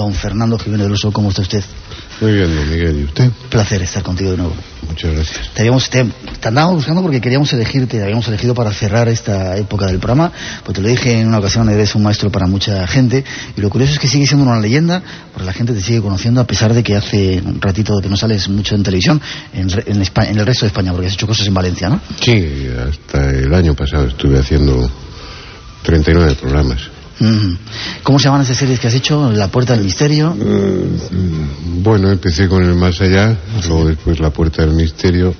don Fernando Jiménez del Oso. ¿Cómo está usted? Muy bien, don Miguel. ¿Y usted? Placer estar contigo de nuevo. Muchas gracias. Te, habíamos, te, te andábamos buscando porque queríamos elegirte, te habíamos elegido para cerrar esta época del programa, pues te lo dije en una ocasión, eres un maestro para mucha gente, y lo curioso es que sigue siendo una leyenda, porque la gente te sigue conociendo a pesar de que hace un ratito que no sales mucho en televisión, en, en, España, en el resto de España, porque has hecho cosas en Valencia, ¿no? Sí, hasta el año pasado estuve haciendo 39 programas. Mm. ¿Cómo se llaman esas series que has hecho? ¿La Puerta del Misterio? Mm, bueno, empecé con el Más Allá, luego después La Puerta del Misterio,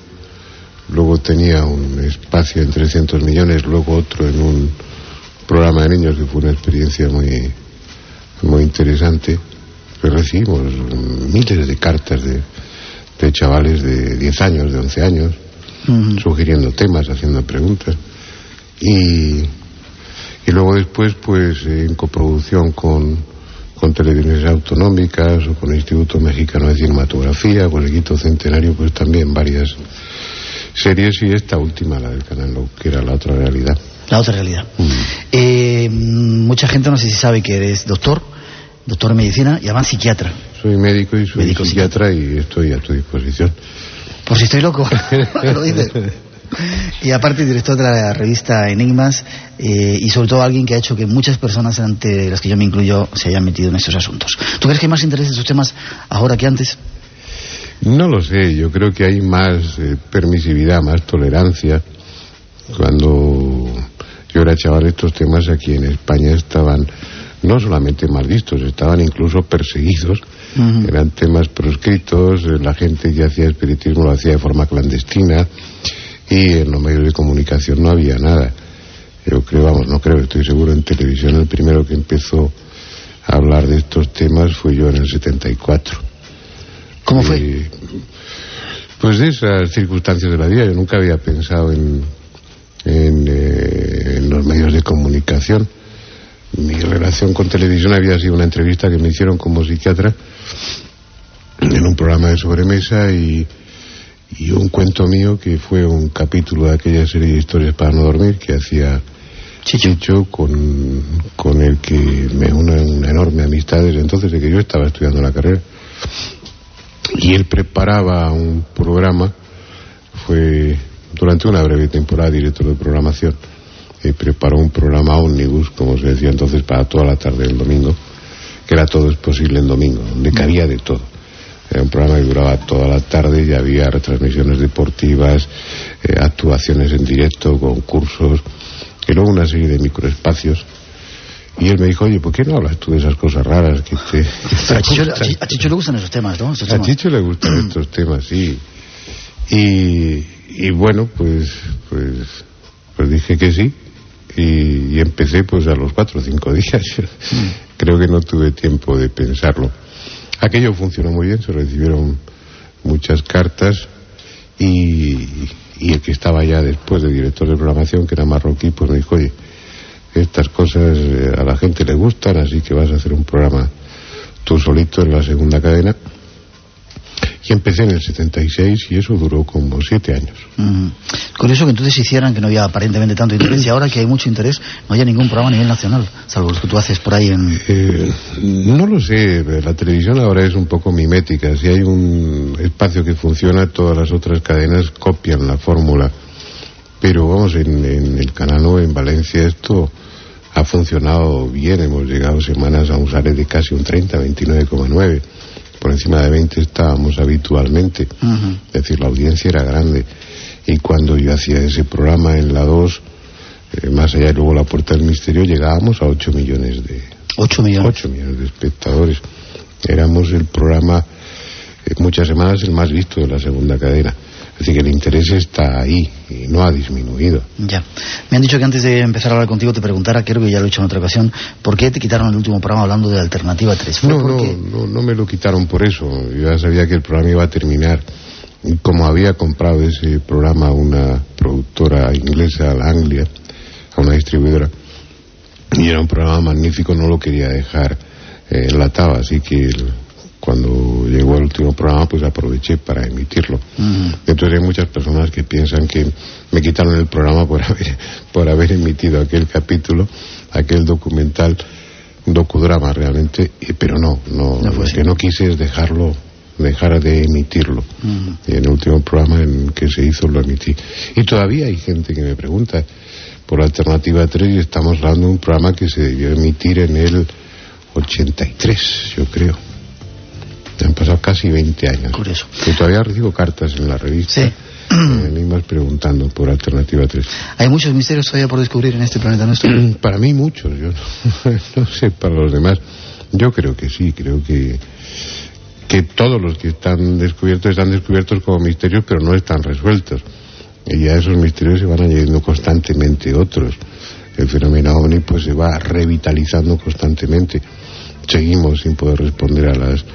luego tenía un espacio en 300 millones, luego otro en un programa de niños que fue una experiencia muy, muy interesante. Pues recibimos miles de cartas de, de chavales de 10 años, de 11 años, Mm. sugiriendo temas, haciendo preguntas. Y, y luego después, pues en coproducción con, con televisiones autonómicas o con el Instituto Mexicano de Cinematografía, con el Quito Centenario, pues también varias series y esta última, la del canal, que era la otra realidad. La otra realidad. Mm. Eh, mucha gente no sé si sabe que eres doctor, doctor en medicina y además psiquiatra. Soy médico y soy Médico psiquiatra y estoy a tu disposición. Por si estoy loco, lo dices. Y aparte director de la revista Enigmas eh, y sobre todo alguien que ha hecho que muchas personas, entre las que yo me incluyo, se hayan metido en estos asuntos. ¿Tú crees que hay más interés en estos temas ahora que antes? No lo sé, yo creo que hay más eh, permisividad, más tolerancia. Cuando yo era chaval, estos temas aquí en España estaban no solamente mal vistos, estaban incluso perseguidos. Eran temas proscritos, eh, la gente que hacía espiritismo lo hacía de forma clandestina y en los medios de comunicación no había nada. Yo creo, vamos, no creo, estoy seguro, en televisión el primero que empezó a hablar de estos temas fue yo en el 74. ¿Cómo fue? Y, pues de esas circunstancias de la vida. Yo nunca había pensado en, en, eh, en los medios de comunicación. Mi relación con televisión había sido una entrevista que me hicieron como psiquiatra en un programa de sobremesa y, y un cuento mío que fue un capítulo de aquella serie de historias para no dormir que hacía Chicho. Chicho con, con el que me une una enorme amistad desde entonces de que yo estaba estudiando la carrera y él preparaba un programa, fue durante una breve temporada director de programación, y preparó un programa ómnibus, como se decía entonces, para toda la tarde del domingo, que era todo es posible en domingo, donde cabía de todo. Era un programa que duraba toda la tarde y había retransmisiones deportivas, eh, actuaciones en directo, concursos, y luego una serie de microespacios. Y él me dijo, oye, ¿por qué no hablas tú de esas cosas raras que te... A Chicho, a le gustan esos temas, ¿no? Esos A. Chicho le gustan estos temas, sí. Y, y bueno, pues, pues, pues dije que sí. Y, y empecé pues a los cuatro o cinco días. Creo que no tuve tiempo de pensarlo. Aquello funcionó muy bien, se recibieron muchas cartas y, y el que estaba ya después de director de programación, que era marroquí, pues me dijo, oye, estas cosas eh, a la gente le gustan, así que vas a hacer un programa tú solito en la segunda cadena. Y empecé en el 76 y eso duró como siete años. Mm. Curioso que entonces hicieran que no había aparentemente tanto interés y ahora que hay mucho interés no haya ningún programa a nivel nacional, salvo los que tú haces por ahí en... Eh, no lo sé, la televisión ahora es un poco mimética. Si hay un espacio que funciona, todas las otras cadenas copian la fórmula. Pero vamos, en, en el canal 9 en Valencia esto ha funcionado bien. Hemos llegado semanas a un SARE de casi un 30, 29,9. Por encima de 20 estábamos habitualmente. Es decir, la audiencia era grande. Y cuando yo hacía ese programa en la 2, eh, más allá y luego la Puerta del Misterio, llegábamos a 8 millones de, 8 millones. 8 millones de espectadores. Éramos el programa, eh, muchas semanas, el más visto de la segunda cadena. Es decir, que el interés está ahí y no ha disminuido. Ya. Me han dicho que antes de empezar a hablar contigo te preguntara, creo que ya lo he hecho en otra ocasión, ¿por qué te quitaron el último programa hablando de Alternativa 3? ¿Fue No, no, porque- no, no me lo quitaron por eso. Yo ya sabía que el programa iba a terminar. Y como había comprado ese programa a una productora inglesa, a la Anglia, a una distribuidora, y era un programa magnífico, no lo quería dejar eh, enlatado. Así que el- cuando llegó el último programa, pues aproveché para emitirlo. Entonces hay muchas personas que piensan que me quitaron el programa por haber, por haber emitido aquel capítulo, aquel documental, docudrama realmente, pero no, no, lo que no quise es dejarlo dejar de emitirlo. Y en el último programa en que se hizo lo emití. Y todavía hay gente que me pregunta por Alternativa 3 y estamos hablando de un programa que se debió emitir en el 83, yo creo. Han pasado casi 20 años. Curioso. Y todavía recibo cartas en la revista. Sí. Eh, preguntando por Alternativa 3. ¿Hay muchos misterios todavía por descubrir en este planeta nuestro? para mí muchos, yo no, sé para los demás. Yo creo que sí, creo que que todos los que están descubiertos están descubiertos como misterios, pero no están resueltos. Y a esos misterios se van añadiendo constantemente otros. El fenómeno ovni pues se va revitalizando constantemente. Seguimos sin poder responder a las,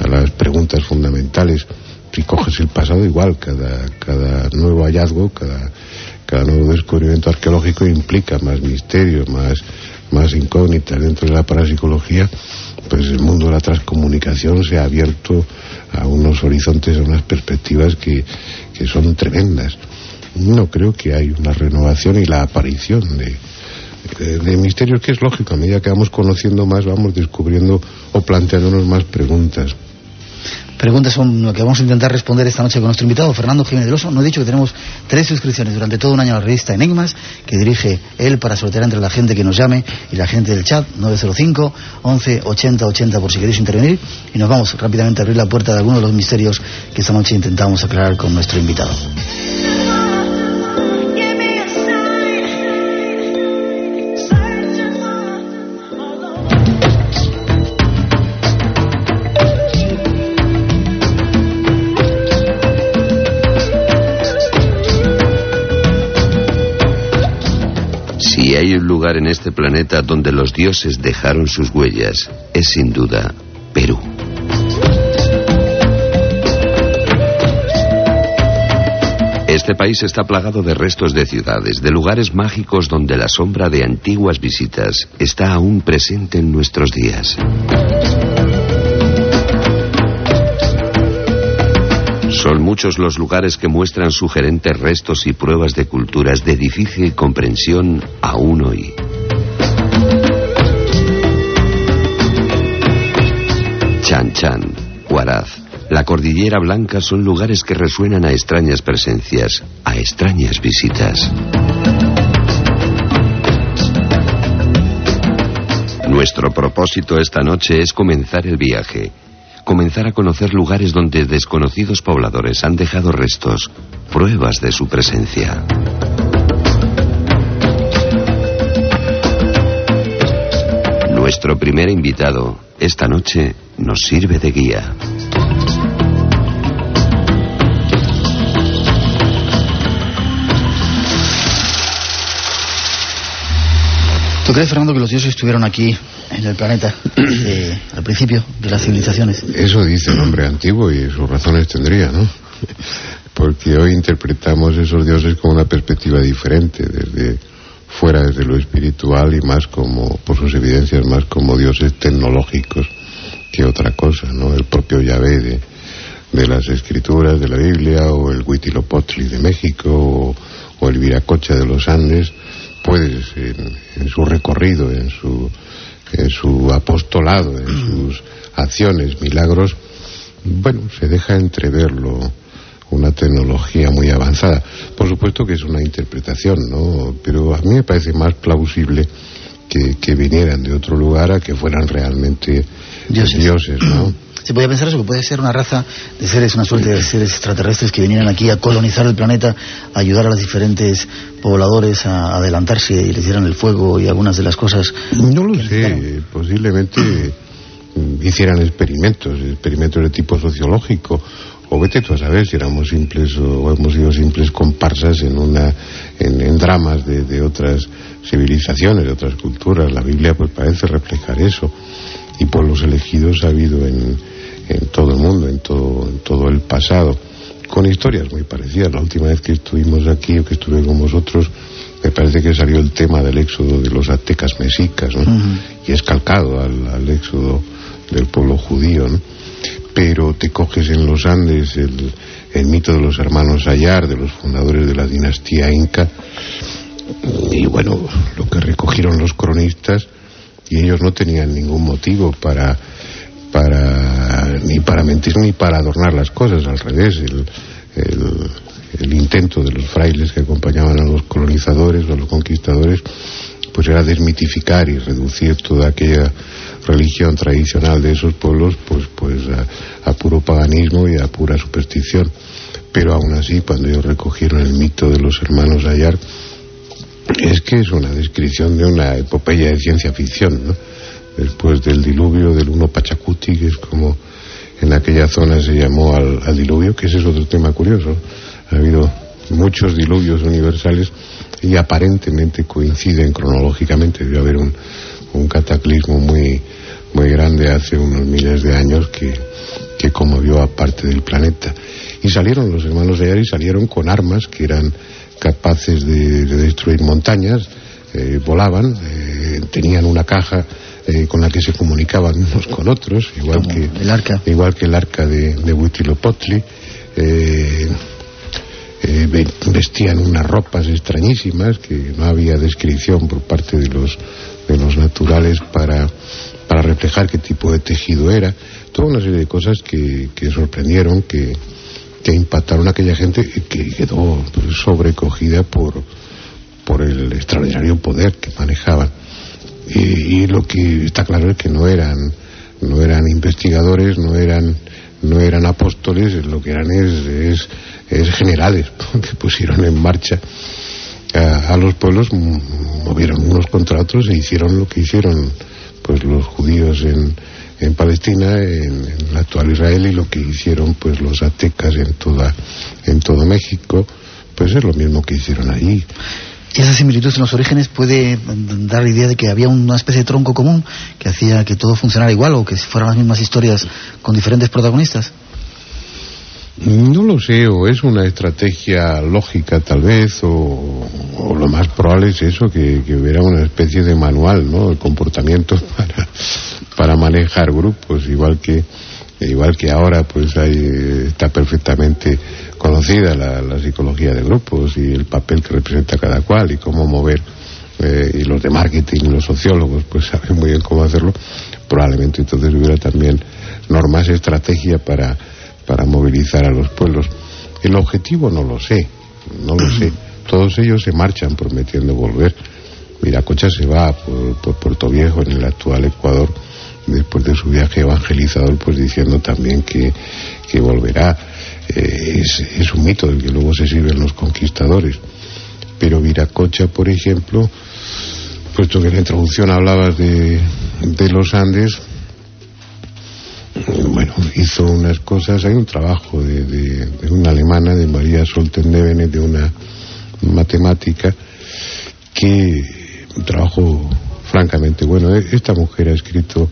a las preguntas fundamentales. Si coges el pasado igual, cada, cada nuevo hallazgo, cada, cada nuevo descubrimiento arqueológico implica más misterios, más, más incógnitas dentro de la parapsicología, pues el mundo de la transcomunicación se ha abierto a unos horizontes, a unas perspectivas que, que son tremendas. No creo que hay una renovación y la aparición de, de, misterios que es lógico. A medida que vamos conociendo más, vamos descubriendo o planteándonos más preguntas. Preguntas son lo que vamos a intentar responder esta noche con nuestro invitado, Fernando Jiménez del Oso. No he dicho que tenemos tres suscripciones durante todo un año a la revista Enigmas, que dirige él para sortear entre la gente que nos llame y la gente del chat, 905 11 80 80 por si queréis intervenir. Y nos vamos rápidamente a abrir la puerta de algunos de los misterios que esta noche intentamos aclarar con nuestro invitado. Lugar en este planeta donde los dioses dejaron sus huellas, es sin duda Perú. Este país está plagado de restos de ciudades, de lugares mágicos donde la sombra de antiguas visitas está aún presente en nuestros días. Son muchos los lugares que muestran sugerentes restos y pruebas de culturas de difícil comprensión aún hoy. Chan Chan, Huaraz, la Cordillera Blanca son lugares que resuenan a extrañas presencias, a extrañas visitas. Nuestro propósito esta noche es comenzar el viaje comenzar a conocer lugares donde desconocidos pobladores han dejado restos, pruebas de su presencia. Nuestro primer invitado esta noche nos sirve de guía. ¿Tú crees, Fernando, que los dioses estuvieron aquí en el planeta eh, al principio de las civilizaciones? Eso dice el hombre antiguo y sus razones tendría, ¿no? Porque hoy interpretamos esos dioses con una perspectiva diferente, desde fuera, desde lo espiritual y más como, por sus evidencias, más como dioses tecnológicos que otra cosa, ¿no? El propio Yahvé de, de las escrituras de la Biblia o el Huitzilopochtli de México o, o el Viracocha de los Andes puedes en, su recorrido, en su, en su apostolado, en sus acciones, milagros, bueno, se deja entreverlo una tecnología muy avanzada. Por supuesto que es una interpretación, ¿no? Pero a mí me parece más plausible que, que vinieran de otro lugar a que fueran realmente dioses ¿no? Se podía pensar eso, que puede ser una raza de seres, una suerte de seres extraterrestres que vinieran aquí a colonizar el planeta, a ayudar a los diferentes pobladores a adelantarse y le hicieran el fuego y algunas de las cosas. No lo sé, posiblemente hicieran experimentos, experimentos de tipo sociológico, o vete tú a saber si éramos simples o hemos sido simples comparsas en una en, dramas de, de, otras civilizaciones, de otras culturas. La Biblia pues parece reflejar eso y pueblos elegidos ha habido en, en todo el mundo, en todo, en todo el pasado, con historias muy parecidas. La última vez que estuvimos aquí o que estuve con vosotros, me parece que salió el tema del éxodo de los aztecas mexicas, y es calcado al, éxodo del pueblo judío, pero te coges en los Andes el, el mito de los hermanos Ayar, de los fundadores de la dinastía inca, y bueno, lo que recogieron los cronistas y ellos no tenían ningún motivo para para ni para mentir ni para adornar las cosas al revés el, intento de los frailes que acompañaban a los colonizadores o a los conquistadores pues era desmitificar y reducir toda aquella religión tradicional de esos pueblos pues pues a, puro paganismo y a pura superstición. Pero aún así cuando ellos recogieron el mito de los hermanos Ayar es que es una descripción de una epopeya de ciencia ficción, ¿no? Después del diluvio del uno Pachacuti, que es como en aquella zona se llamó al, diluvio, que ese es otro tema curioso. Ha habido muchos diluvios universales y aparentemente coinciden cronológicamente. Debe haber un, un cataclismo muy, muy grande hace unos miles de años que, que conmovió a parte del planeta. Y salieron los hermanos de Ayar y salieron con armas que eran capaces de, destruir montañas, eh, volaban, eh, tenían una caja eh, con la que se comunicaban unos con otros, igual que el arca, igual que el arca de, de Huitzilopochtli. vestían unas ropas extrañísimas que no había descripción por parte de los de los naturales para para reflejar qué tipo de tejido era toda una serie de cosas que, que sorprendieron que que impactaron a aquella gente que quedó sobrecogida por, por el extraordinario poder que manejaban. Y, lo que está claro es que no eran, no eran investigadores, no eran, no eran apóstoles, lo que eran es, es, generales que pusieron en marcha a, a, los pueblos, movieron unos contra otros e hicieron lo que hicieron pues los judíos en, en Palestina, en, el actual Israel, y lo que hicieron pues los aztecas en toda en todo México, pues es lo mismo que hicieron allí. ¿Y esa similitud en los orígenes puede dar la idea de que había una especie de tronco común que hacía que todo funcionara igual o que fueran las mismas historias con diferentes protagonistas? No lo sé, o es una estrategia lógica tal vez, o, lo más probable es eso, que, hubiera una especie de manual, ¿no? De comportamiento para, para manejar grupos, igual que igual que ahora pues está perfectamente conocida la, psicología de grupos y el papel que representa cada cual y cómo mover eh, y los de marketing y los sociólogos pues saben muy bien cómo hacerlo probablemente entonces hubiera también normas estrategia para para movilizar a los pueblos. El objetivo no lo sé, no lo sé. Todos ellos se marchan prometiendo volver. Miracocha se va por, Puerto Viejo, en el actual Ecuador, después de su viaje evangelizador, pues diciendo también que, volverá. Eh, es, un mito del que luego se sirven los conquistadores. Pero Viracocha, por ejemplo, puesto que en la introducción hablabas de, de los Andes, bueno, hizo unas cosas, hay un trabajo de, una alemana, de María Soltendevene, de una matemática, que un trabajo francamente bueno. Esta mujer ha escrito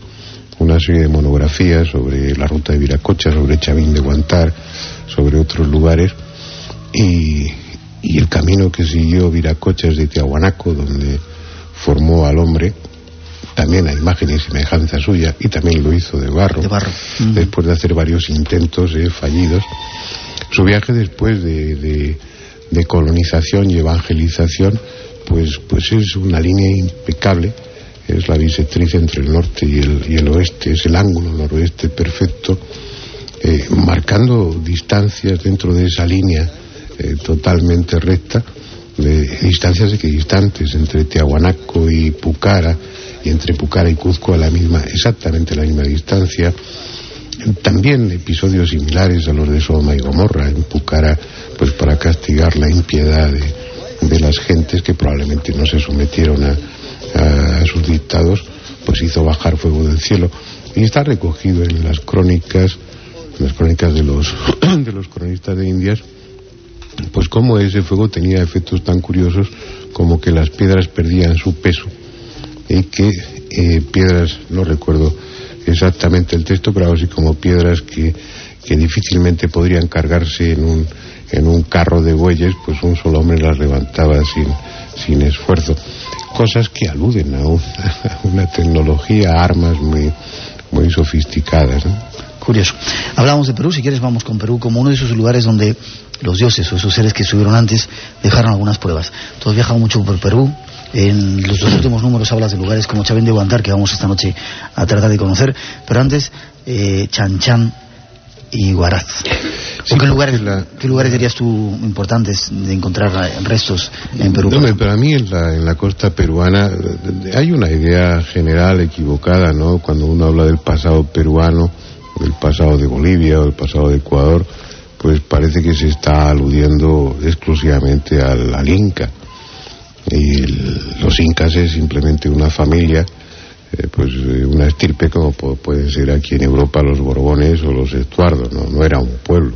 una serie de monografías sobre la ruta de Viracocha, sobre Chavín de Guantar, sobre otros lugares, y, y el camino que siguió Viracocha es de Tiahuanaco, donde formó al hombre, también a imagen y semejanza suya, y también lo hizo de barro, después de hacer varios intentos eh, fallidos. Su viaje después de, de, colonización y evangelización, pues, pues es una línea impecable, es la bisectriz entre el norte y el, y el oeste, es el ángulo noroeste perfecto, eh, marcando distancias dentro de esa línea eh, totalmente recta, de distancias equidistantes entre Tiahuanaco y Pucara, y entre Pucara y Cuzco a la misma, exactamente la misma distancia. También episodios similares a los de Sodoma y Gomorra en Pucara, pues para castigar la impiedad de, las gentes que probablemente no se sometieron a, sus dictados, pues hizo bajar fuego del cielo. Y está recogido en las crónicas, en las crónicas de los, de los cronistas de Indias, pues cómo ese fuego tenía efectos tan curiosos como que las piedras perdían su peso y que eh, piedras, no recuerdo exactamente el texto, pero así como piedras que, que difícilmente podrían cargarse en un, en un carro de bueyes, pues un solo hombre las levantaba sin, sin esfuerzo. Cosas que aluden a, una tecnología, a armas muy, muy sofisticadas. Curioso. Hablamos de Perú, si quieres vamos con Perú como uno de esos lugares donde los dioses o esos seres que estuvieron antes dejaron algunas pruebas. Todos viajamos mucho por Perú, En los dos últimos números hablas de lugares como Chavén de Guantar, que vamos esta noche a tratar de conocer, pero antes, eh, Chan Chan y Guaraz. qué, lugares, ¿Qué lugares dirías tú importantes de encontrar restos en Perú? No, pero a mí en la, en la costa peruana hay una idea general equivocada, ¿no? Cuando uno habla del pasado peruano, del pasado de Bolivia o del pasado de Ecuador, pues parece que se está aludiendo exclusivamente al, Inca. Y los incas es simplemente una familia, eh, pues eh, una estirpe como pueden ser aquí en Europa los borbones o los estuardos, ¿no? no era un pueblo,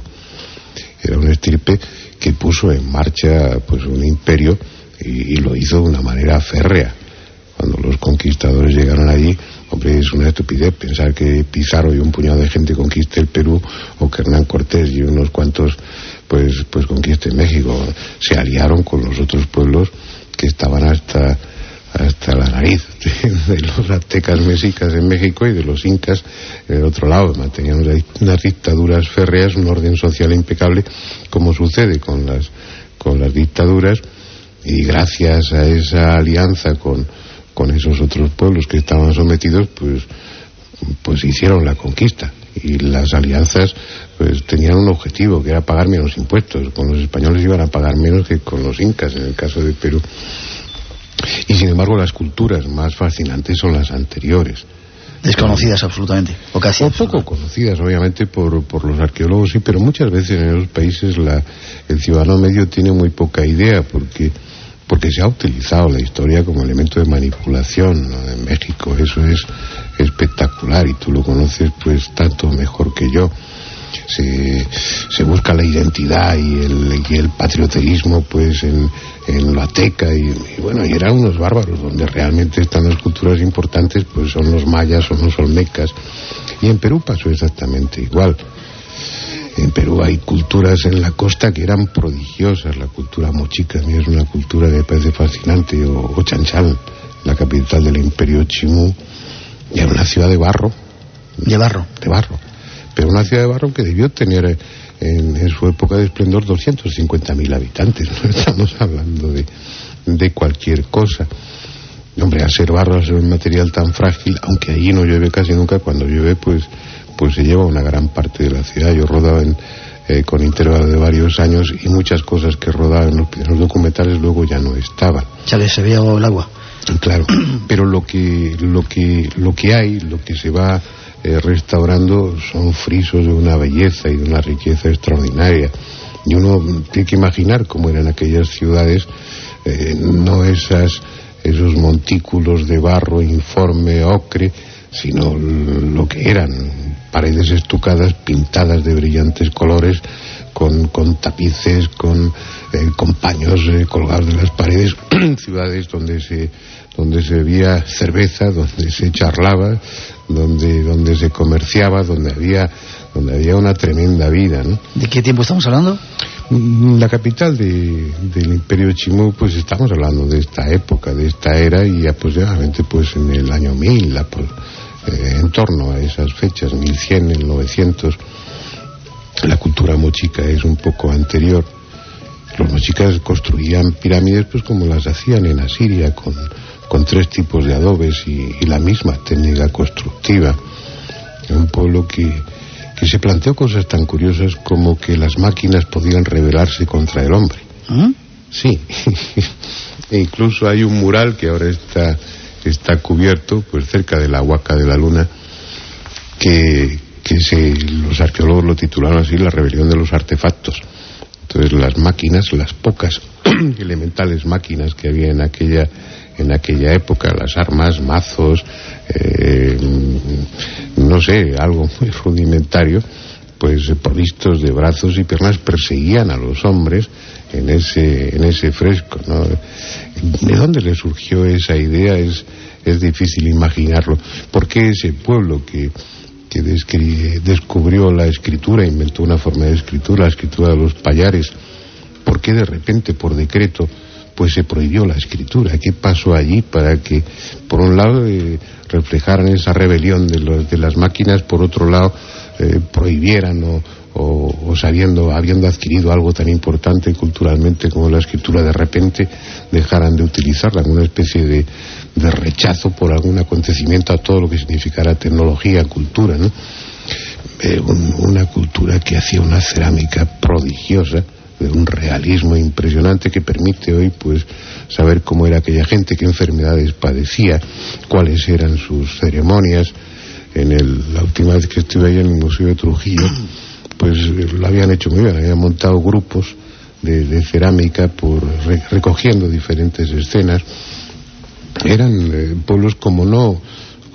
era una estirpe que puso en marcha pues un imperio y lo hizo de una manera férrea. Cuando los conquistadores llegaron allí, Hombre, es una estupidez pensar que Pizarro y un puñado de gente conquiste el Perú o que Hernán Cortés y unos cuantos pues pues conquisten México. Se aliaron con los otros pueblos estaban hasta hasta la nariz de, los aztecas mexicas en México y de los incas en el otro lado. Mantenían unas dictaduras férreas, un orden social impecable, como sucede con las, con las dictaduras, y gracias a esa alianza con, con esos otros pueblos que estaban sometidos, pues, pues hicieron la conquista. Y las alianzas pues tenían un objetivo, que era pagar menos impuestos. Con los españoles iban a pagar menos que con los incas, en el caso de Perú. Y sin embargo las culturas más fascinantes son las anteriores. Desconocidas absolutamente, o casi. O poco conocidas, obviamente, por, por los arqueólogos, sí, pero muchas veces en esos países la, el ciudadano medio tiene muy poca idea, porque porque se ha utilizado la historia como elemento de manipulación en México. Eso es espectacular y tú lo conoces pues tanto mejor que yo. Se, se busca la identidad y el, y el patrioterismo pues en, en la teca y, bueno, y eran unos bárbaros donde realmente están las culturas importantes pues son los mayas, son los olmecas y en Perú pasó exactamente igual. En Perú hay culturas en la costa que eran prodigiosas. La cultura mochica, a mí es una cultura que me parece fascinante. O, o Chanchal, la capital del imperio Chimú, era una ciudad de barro. De barro. De barro. Pero una ciudad de barro que debió tener en, su época de esplendor 250.000 habitantes. No estamos hablando de, de cualquier cosa. Hombre, a ser barro, a ser un material tan frágil, aunque allí no llueve casi nunca, cuando llueve, pues pues se lleva una gran parte de la ciudad. Yo rodaba en, eh, con intervalo de varios años y muchas cosas que rodaba en los, documentales luego ya no estaban. Ya les se veía el agua. Claro, pero lo que, lo que, lo que hay, lo que se va eh, restaurando son frisos de una belleza y de una riqueza extraordinaria. Y uno tiene que imaginar cómo eran aquellas ciudades, eh, no esas, esos montículos de barro informe, ocre, sino lo que eran paredes estucadas pintadas de brillantes colores con, con tapices, con, eh, con paños eh, colgados de las paredes, ciudades donde se, donde se bebía cerveza, donde se charlaba, donde, donde se comerciaba, donde había, donde había una tremenda vida. ¿no? ¿De qué tiempo estamos hablando? Mm, la capital de, del imperio Chimú, pues estamos hablando de esta época, de esta era y aproximadamente pues en el año 1000, la, pues, eh, en torno a esas fechas, 1100, 1900. La cultura mochica es un poco anterior. Los mochicas construían pirámides pues como las hacían en Asiria, con, con tres tipos de adobes y, la misma técnica constructiva. Un pueblo que, que se planteó cosas tan curiosas como que las máquinas podían rebelarse contra el hombre. ¿Mm? Sí. e incluso hay un mural que ahora está está cubierto, pues cerca de la Huaca de la Luna, que, que se, los arqueólogos lo titularon así, la rebelión de los artefactos. Entonces las máquinas, las pocas elementales máquinas que había en aquella en aquella época, las armas, mazos, eh, no sé, algo muy rudimentario, pues provistos de brazos y piernas perseguían a los hombres en ese, en ese fresco. ¿no? ¿De dónde le surgió esa idea? Es, es difícil imaginarlo. ¿Por qué ese pueblo que, que descubrió la escritura, inventó una forma de escritura, la escritura de los payares, ¿por qué de repente, por decreto, pues se prohibió la escritura? ¿Qué pasó allí para que, por un lado, eh, reflejaran esa rebelión de, los, de las máquinas, por otro lado, eh, prohibieran o, o, sabiendo, habiendo adquirido algo tan importante culturalmente como la escritura, de repente dejaran de utilizarla una especie de, rechazo por algún acontecimiento a todo lo que significara tecnología, cultura, ¿no? Eh, una cultura que hacía una cerámica prodigiosa, de un realismo impresionante que permite hoy pues saber cómo era aquella gente, qué enfermedades padecía, cuáles eran sus ceremonias. En el, la última vez que estuve ahí en el Museo de Trujillo, pues lo habían hecho muy bien, habían montado grupos de, cerámica por recogiendo diferentes escenas. Eran eh, pueblos como no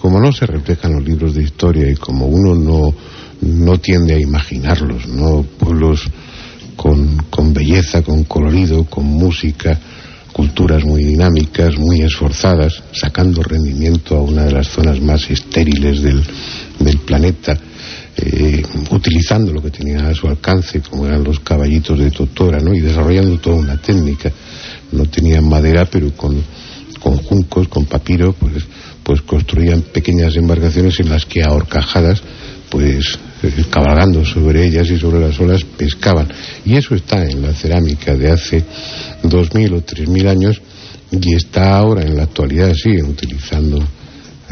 como no se reflejan los libros de historia y como uno no, no tiende a imaginarlos, ¿no? Pueblos con, con belleza, con colorido, con música, culturas muy dinámicas, muy esforzadas, sacando rendimiento a una de las zonas más estériles del, del planeta eh, utilizando lo que tenían a su alcance, como eran los caballitos de Totora, ¿no? y desarrollando toda una técnica. No tenían madera, pero con, con juncos, con papiro, pues, pues construían pequeñas embarcaciones en las que a pues eh, cabalgando sobre ellas y sobre las olas pescaban. Y eso está en la cerámica de hace dos mil o tres mil años y está ahora en la actualidad, siguen utilizando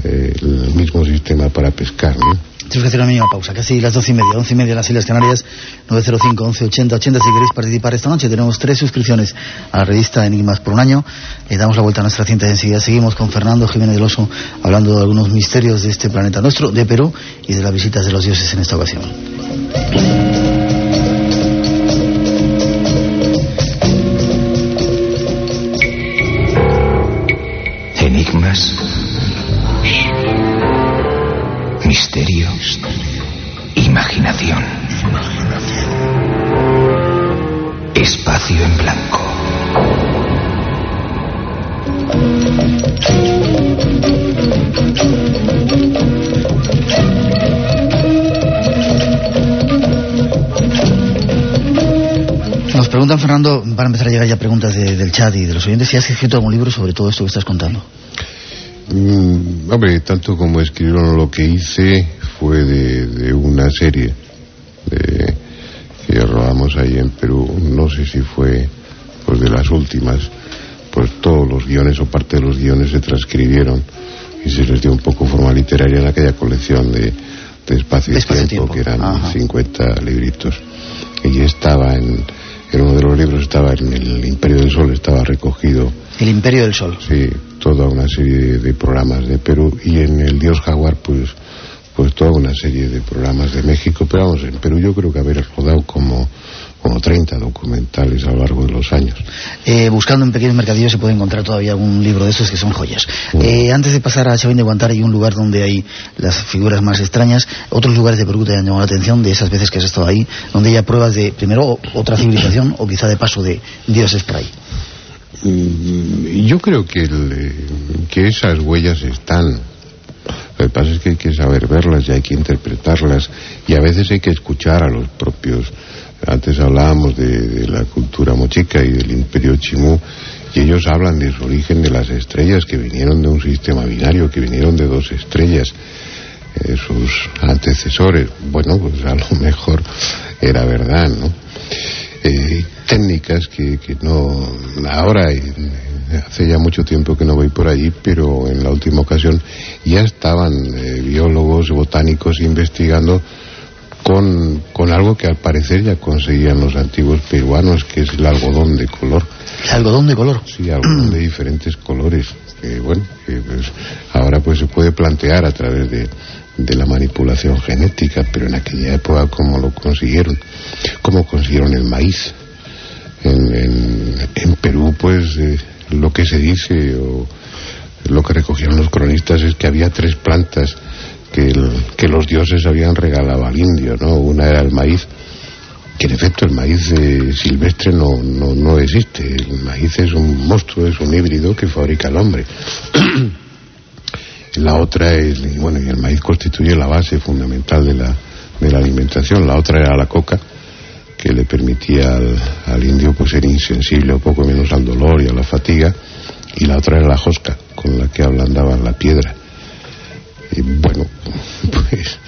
eh, el mismo sistema para pescar. ¿no? Tenemos que hacer una mínima pausa, casi las doce y media, once y media en las Islas Canarias, 905 11 80 80. Si queréis participar esta noche, tenemos tres suscripciones a la revista Enigmas por un año. Le damos la vuelta a nuestra cinta y enseguida seguimos con Fernando Jiménez del Oso hablando de algunos misterios de este planeta nuestro, de Perú y de las visitas de los dioses en esta ocasión. Enigmas Misterio. Imaginación. Espacio en blanco. Nos preguntan, Fernando, para empezar a llegar ya preguntas del chat y de los oyentes, si has escrito algún libro sobre todo esto que estás contando. Mm, hombre, tanto como escribieron lo que hice fue de, una serie de, que rodamos ahí en Perú. No sé si fue pues de las últimas. Pues todos los guiones o parte de los guiones se transcribieron y se les dio un poco forma literaria en aquella colección de, Espacio y tiempo, que eran 50 libritos. Y estaba en, en uno de los libros, estaba en el Imperio del Sol, estaba recogido. El Imperio del Sol. Sí, toda una serie de programas de Perú y en el Dios Jaguar pues pues toda una serie de programas de México, pero vamos, en Perú yo creo que haber rodado como, como 30 documentales a lo largo de los años. Eh, buscando en pequeños mercadillos se puede encontrar todavía algún libro de esos que son joyas. Eh, antes de pasar a Chavín de Guantar hay un lugar donde hay las figuras más extrañas, otros lugares de Perú te han llamado la atención de esas veces que has estado ahí, donde hay pruebas de, primero, otra civilización o quizá de paso de dioses por ahí. Mm, yo creo que, eh, que esas huellas están. Lo que pasa es que hay que saber verlas y hay que interpretarlas y a veces hay que escuchar a los propios. Antes hablábamos de, la cultura mochica y del imperio chimú y ellos hablan de su origen de las estrellas que vinieron de un sistema binario, que vinieron de dos estrellas. Eh, sus antecesores, bueno, pues a lo mejor era verdad, ¿no? Eh, técnicas que, no ahora hace ya mucho tiempo que no voy por allí pero en la última ocasión ya estaban eh, biólogos botánicos investigando con, con algo que al parecer ya conseguían los antiguos peruanos que es el algodón de color. ¿El algodón de color sí algodón de diferentes colores que bueno que pues, ahora pues se puede plantear a través de de la manipulación genética, pero en aquella época cómo lo consiguieron, cómo consiguieron el maíz. En, en, Perú, pues eh, lo que se dice o lo que recogieron los cronistas es que había tres plantas que, que los dioses habían regalado al indio, ¿no? Una era el maíz, que en efecto el maíz eh, silvestre no, no, no existe, el maíz es un monstruo, es un híbrido que fabrica el hombre. La otra es, bueno, el maíz constituye la base fundamental de la, de la alimentación. La otra era la coca, que le permitía al, indio pues ser insensible un poco menos al dolor y a la fatiga. Y la otra era la josca, con la que ablandaban la piedra. Y bueno, pues,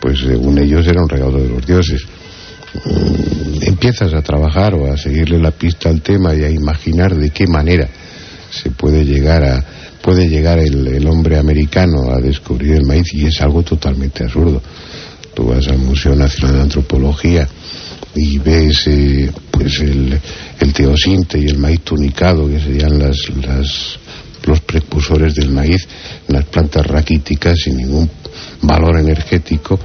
pues según ellos era un regalo de los dioses. mm, empiezas a trabajar o a seguirle la pista al tema y a imaginar de qué manera se puede llegar a puede llegar el, hombre americano a descubrir el maíz y es algo totalmente absurdo. Tú vas al Museo Nacional de Antropología y ves eh, pues el, el, teosinte y el maíz tunicado, que serían las, las, los precursores del maíz, las plantas raquíticas sin ningún valor energético,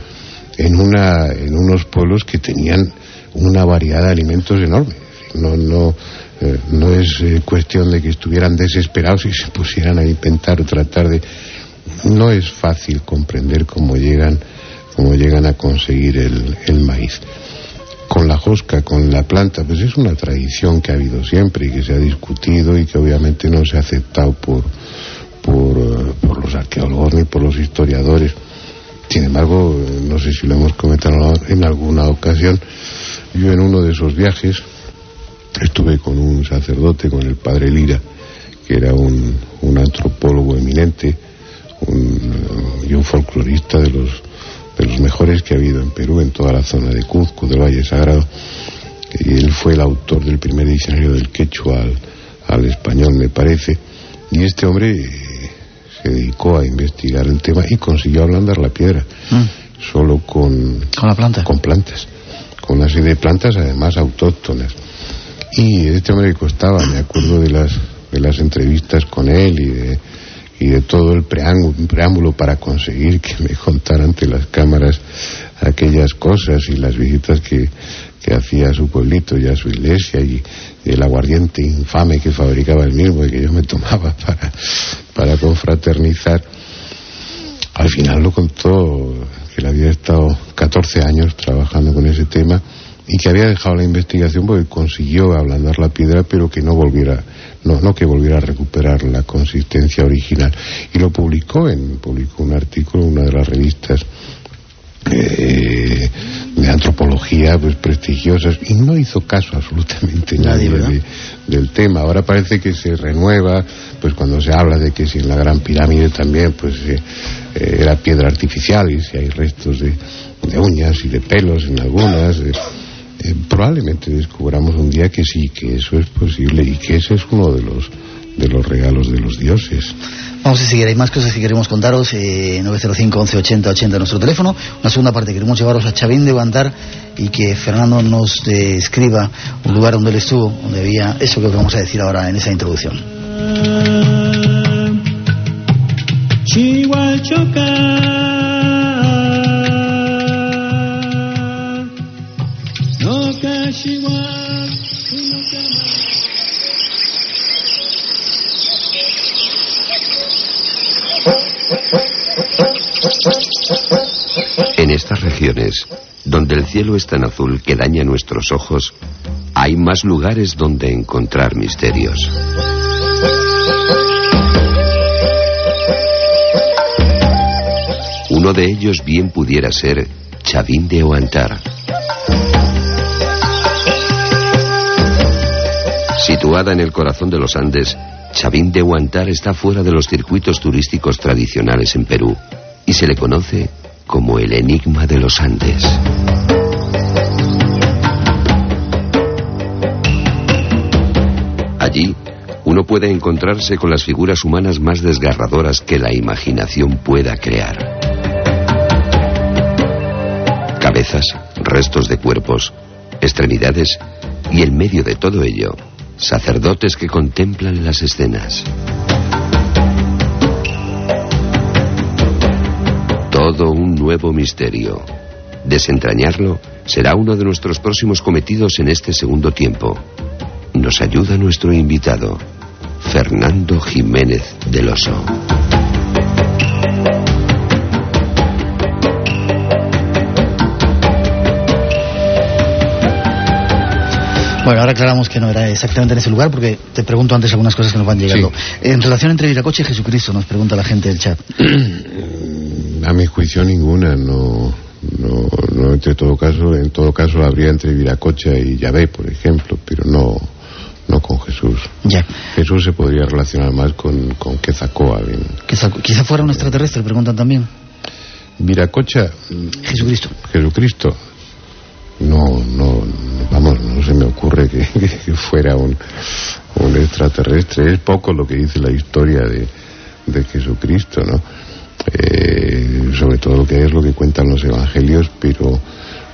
en, una, en unos pueblos que tenían una variedad de alimentos enorme. No, no, eh, no es eh, cuestión de que estuvieran desesperados y se pusieran a inventar o tratar de... No es fácil comprender cómo llegan, cómo llegan a conseguir el, el maíz. Con la josca, con la planta, pues es una tradición que ha habido siempre y que se ha discutido y que obviamente no se ha aceptado por, por, eh, por los arqueólogos ni por los historiadores. Sin embargo, no sé si lo hemos comentado en alguna ocasión, yo en uno de esos viajes Estuve con un sacerdote, con el padre Lira, que era un, antropólogo eminente y un folclorista de los, de los mejores que ha habido en Perú, en toda la zona de Cuzco, del Valle Sagrado. Y él fue el autor del primer diccionario del quechua al, español, me parece. Y este hombre eh, se dedicó a investigar el tema y consiguió ablandar la piedra, mm. solo con, con, la planta. con plantas, con una serie de plantas además autóctonas. Y este hombre costaba, me acuerdo de las, de las entrevistas con él y de, y de todo el preámbulo, preámbulo para conseguir que me contara ante las cámaras aquellas cosas y las visitas que, que hacía a su pueblito y a su iglesia y, el aguardiente infame que fabricaba el mismo y que yo me tomaba para, para confraternizar. Al final lo contó que él había estado 14 años trabajando con ese tema y que había dejado la investigación porque consiguió ablandar la piedra pero que no volviera no, no que volviera a recuperar la consistencia original. Y lo publicó en publicó un artículo en una de las revistas eh, de antropología pues prestigiosas y no hizo caso absolutamente nadie, del tema. Ahora parece que se renueva pues cuando se habla de que si en la gran pirámide también pues eh, eh, era piedra artificial y si hay restos de, de uñas y de pelos en algunas eh, probablemente descubramos un día que sí, que eso es posible y que ese es uno de los de los regalos de los dioses. Vamos a seguir, hay más cosas que queremos contaros. Eh, 905 11 80 80 nuestro teléfono. Una segunda parte, queremos llevaros a Chavín de Guantar y que Fernando nos describa un lugar donde él estuvo, donde había eso que vamos a decir ahora en esa introducción. En estas regiones, donde el cielo es tan azul que daña nuestros ojos, hay más lugares donde encontrar misterios. Uno de ellos bien pudiera ser Chavín de Oantar. Situada en el corazón de los Andes, Chavín de Huantar está fuera de los circuitos turísticos tradicionales en Perú y se le conoce como el enigma de los Andes. Allí, uno puede encontrarse con las figuras humanas más desgarradoras que la imaginación pueda crear. Cabezas, restos de cuerpos, extremidades y en medio de todo ello, sacerdotes que contemplan las escenas. Todo un nuevo misterio. Desentrañarlo será uno de nuestros próximos cometidos en este segundo tiempo. Nos ayuda nuestro invitado, Fernando Jiménez del Oso. Bueno, ahora aclaramos que no era exactamente en ese lugar porque te pregunto antes algunas cosas que nos van llegando. En relación entre Viracocha y Jesucristo, nos pregunta la gente del chat. A mi juicio ninguna, no, no, no entre todo caso, en todo caso habría entre Viracocha y Yahvé, por ejemplo, pero no, no con Jesús. Ya. Jesús se podría relacionar más con, con Quetzalcóatl. Quizá fuera un extraterrestre, preguntan también. Viracocha. Jesucristo. Jesucristo. No no, no, vamos, no se me ocurre que, fuera un, extraterrestre. Es poco lo que dice la historia de, Jesucristo, ¿no? Eh, sobre todo lo que es lo que cuentan los evangelios, pero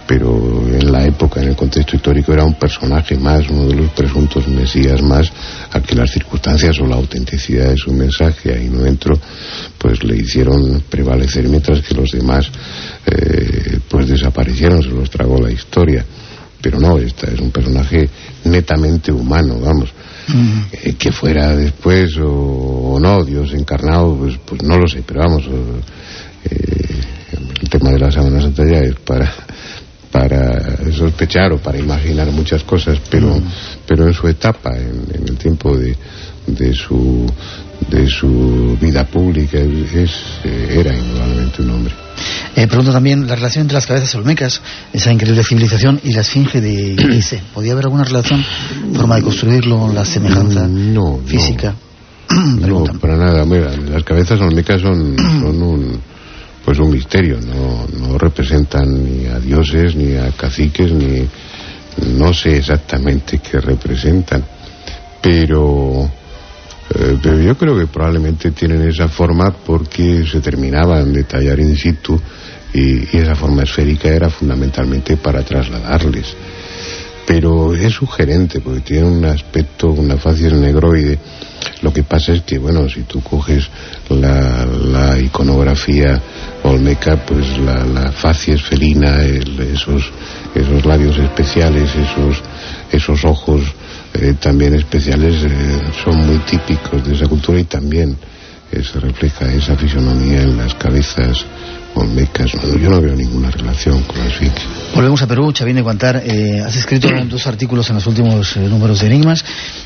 pero en la época, en el contexto histórico, era un personaje más, uno de los presuntos mesías más, al que las circunstancias o la autenticidad de su mensaje, ahí no entro, pues le hicieron prevalecer, mientras que los demás, eh, pues desaparecieron, se los tragó la historia. Pero no, esta es un personaje netamente humano, vamos. Eh, que fuera después o, no, Dios encarnado, pues, pues no lo sé, pero vamos, eh, el tema de la Sábana Santa ya es para para sospechar o para imaginar muchas cosas, pero, mm. pero en su etapa, en, el tiempo de, de, su, de su vida pública, es, era indudablemente un hombre. Eh, pregunto también la relación entre las cabezas olmecas, esa increíble civilización, y la esfinge de Gizeh. ¿Podía haber alguna relación, forma de construirlo, la semejanza no, física? No, no para nada. las cabezas olmecas son, son un pues un misterio, no, no representan ni a dioses, ni a caciques, ni no sé exactamente qué representan, pero, eh, pero yo creo que probablemente tienen esa forma porque se terminaban de tallar in situ y, y esa forma esférica era fundamentalmente para trasladarles. Pero es sugerente porque tiene un aspecto, una facies negroide. Lo que pasa es que, bueno, si tú coges la, la iconografía Olmeca, pues la, la facies felina, esos, esos labios especiales, esos, esos ojos eh, también especiales eh, son muy típicos de esa cultura y también eh, se refleja esa fisonomía en las cabezas olmecas. yo no veo ninguna relación con las Esfinge. Volvemos a Perú, Chavín de Guantar. has escrito dos artículos en los últimos números de Enigmas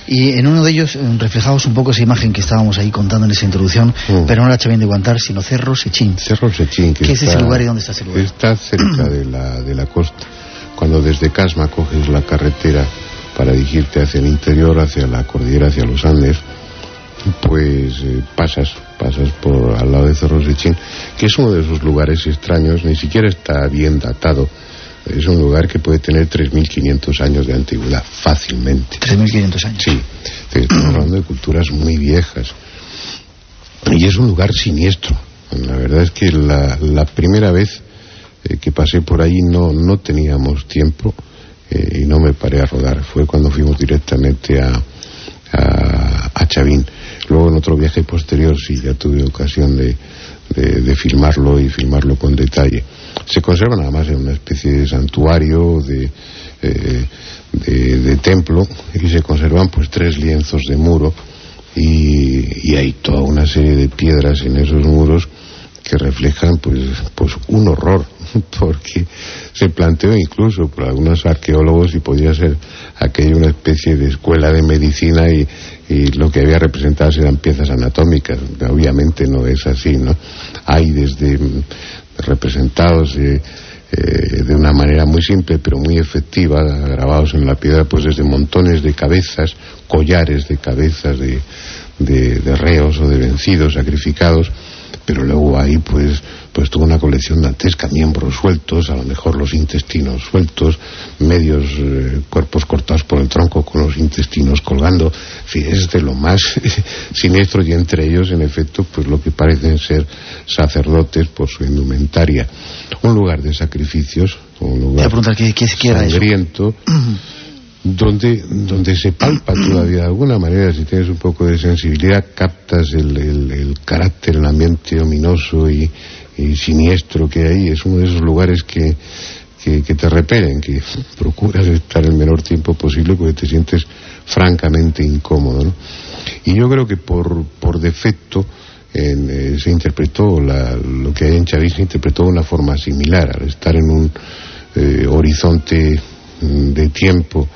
y en uno de ellos reflejamos un poco esa imagen que estábamos ahí contando en esa introducción, mm. pero no era Chavín de Guantar, sino Cerro Sechín. Cerro Sechín. Que ¿Qué es ese lugar y dónde está ese lugar? Está cerca de la, de la costa. Cuando desde Casma coges la carretera para dirigirte hacia el interior, hacia la cordillera, hacia los Andes, pues eh, pasas, pasas por al lado de Cerro Sechín, que es uno de esos lugares extraños, ni siquiera está bien datado. Es un lugar que puede tener 3.500 años de antigüedad, fácilmente. 3.500 años. Sí, estamos hablando de culturas muy viejas. Y es un lugar siniestro. La verdad es que la, la primera vez eh, que pasé por ahí no, no teníamos tiempo eh, y no me paré a rodar. Fue cuando fuimos directamente a, a, Chavín. Luego en otro viaje posterior sí ya tuve ocasión de, de, filmarlo y filmarlo con detalle. Se conserva nada más en una especie de santuario, de, eh, de, templo, y se conservan pues tres lienzos de muro y, y hay toda una serie de piedras en esos muros que reflejan pues, pues un horror, porque se planteó incluso por algunos arqueólogos si podría ser aquello una especie de escuela de medicina y, lo que había representado eran piezas anatómicas. Obviamente no es así, ¿no? Hay desde mm, representados eh, de una manera muy simple pero muy efectiva, grabados en la piedra, pues desde montones de cabezas, collares de cabezas de, de reos o de vencidos, sacrificados, pero luego ahí pues pues tuvo una colección dantesca, miembros sueltos, a lo mejor los intestinos sueltos, medios eh, cuerpos cortados por el tronco con los intestinos colgando, en es de lo más siniestro y entre ellos en efecto pues lo que parecen ser sacerdotes por su indumentaria. Un lugar de sacrificios, un lugar sangriento. donde, donde se palpa todavía de alguna manera, si tienes un poco de sensibilidad, captas el, el, carácter, el ambiente ominoso y, siniestro que hay. Es uno de esos lugares que, que, te repelen, que procuras estar el menor tiempo posible porque te sientes francamente incómodo. Y yo creo que por, por defecto eh, se interpretó, la, lo que hay en Chavín se interpretó de una forma similar, al estar en un eh, horizonte mm, de tiempo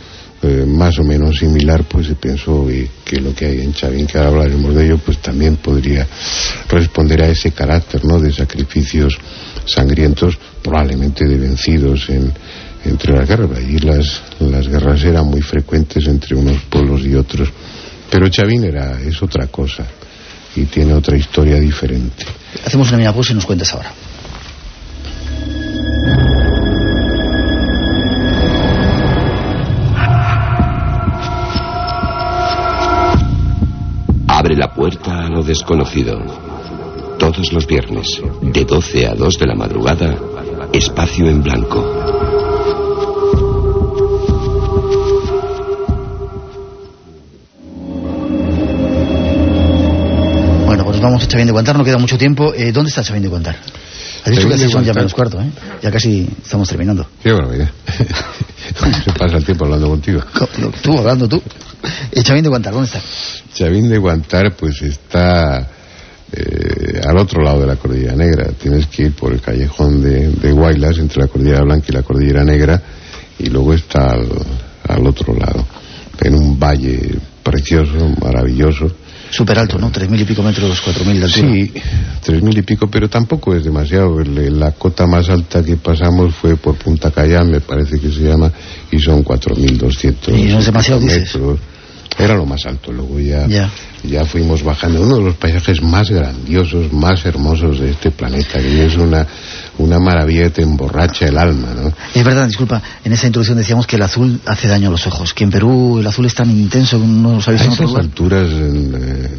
eh, más o menos similar, pues se pensó que lo que hay en Chavín, que ahora hablaremos de ello, pues también podría responder a ese carácter, ¿no?, de sacrificios sangrientos, probablemente de vencidos en, entre las guerras. Allí las, las guerras eran muy frecuentes entre unos pueblos y otros. Pero Chavín era, es otra cosa y tiene otra historia diferente. Hacemos una mini pausa y nos cuentas ahora. Desconocido. Todos los viernes, de 12 a 2 de la madrugada, espacio en blanco. Bueno, pues vamos a Chavín de Guantar, no queda mucho tiempo. Eh, ¿Dónde está Chavín de Guantar? Has dicho que son ya menos cuarto, ¿eh? Ya casi estamos terminando. Qué barbaridad. Se pasa el tiempo hablando contigo. Tú, hablando tú. Eh, Chavín de Guantar, ¿dónde está? Chavín de Guantar pues está eh, al otro lado de la Cordillera Negra. Tienes que ir por el callejón de, de Guaylas entre la Cordillera Blanca y la Cordillera Negra y luego está al, al otro lado, en un valle precioso, maravilloso. Súper alto, ¿no? Tres mil y pico metros, cuatro mil de altura. Sí, tres mil y pico, pero tampoco es demasiado. La cota más alta que pasamos fue por Punta Cayán, me parece que se llama, y son cuatro mil doscientos Y no es demasiado, dices. metros. Era lo más alto, luego ya, Ya. ya fuimos bajando. Uno de los paisajes más grandiosos, más hermosos de este planeta, que es una, una maravilla que te emborracha el alma, ¿no? Es verdad, disculpa, en esa introducción decíamos que el azul hace daño a los ojos, que en Perú el azul es tan intenso que no lo sabéis A esas alturas, en, eh,